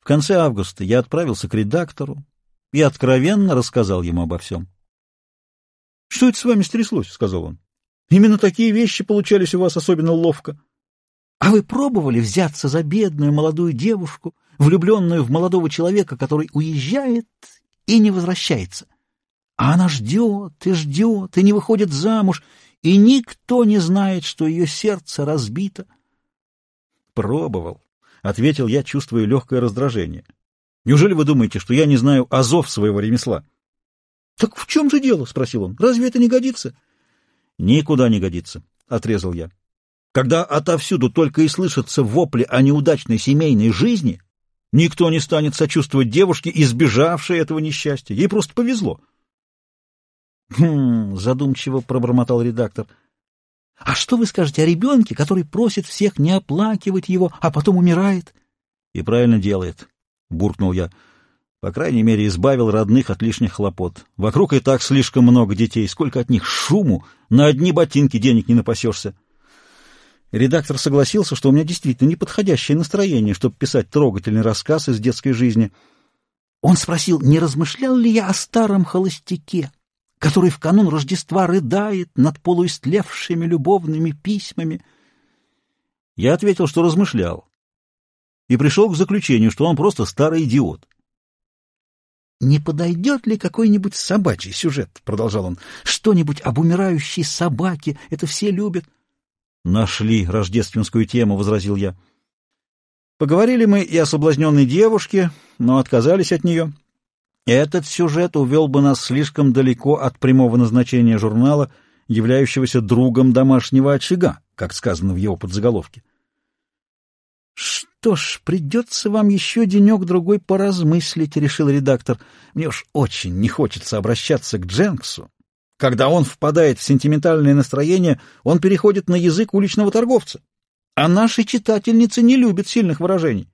В конце августа я отправился к редактору и откровенно рассказал ему обо всем. — Что это с вами стряслось? — сказал он. — Именно такие вещи получались у вас особенно ловко. — А вы пробовали взяться за бедную молодую девушку, влюбленную в молодого человека, который уезжает и не возвращается? А она ждет и ждет, и не выходит замуж, и никто не знает, что ее сердце разбито. — Пробовал, — ответил я, чувствуя легкое раздражение. — Неужели вы думаете, что я не знаю азов своего ремесла? — Так в чем же дело? — спросил он. — Разве это не годится? — Никуда не годится, — отрезал я. Когда отовсюду только и слышатся вопли о неудачной семейной жизни, никто не станет сочувствовать девушке, избежавшей этого несчастья. Ей просто повезло. — Хм, — задумчиво пробормотал редактор. — А что вы скажете о ребенке, который просит всех не оплакивать его, а потом умирает? — И правильно делает, — буркнул я. По крайней мере, избавил родных от лишних хлопот. Вокруг и так слишком много детей. Сколько от них шуму! На одни ботинки денег не напасешься. Редактор согласился, что у меня действительно неподходящее настроение, чтобы писать трогательный рассказ из детской жизни. Он спросил, не размышлял ли я о старом холостяке, который в канун Рождества рыдает над полуистлевшими любовными письмами. Я ответил, что размышлял, и пришел к заключению, что он просто старый идиот. «Не подойдет ли какой-нибудь собачий сюжет?» — продолжал он. «Что-нибудь об умирающей собаке, это все любят». «Нашли рождественскую тему», — возразил я. Поговорили мы и о соблазненной девушке, но отказались от нее. Этот сюжет увел бы нас слишком далеко от прямого назначения журнала, являющегося другом домашнего очага, как сказано в его подзаголовке. «Что ж, придется вам еще денек-другой поразмыслить», — решил редактор. «Мне уж очень не хочется обращаться к Дженксу. Когда он впадает в сентиментальное настроение, он переходит на язык уличного торговца. А наши читательницы не любят сильных выражений.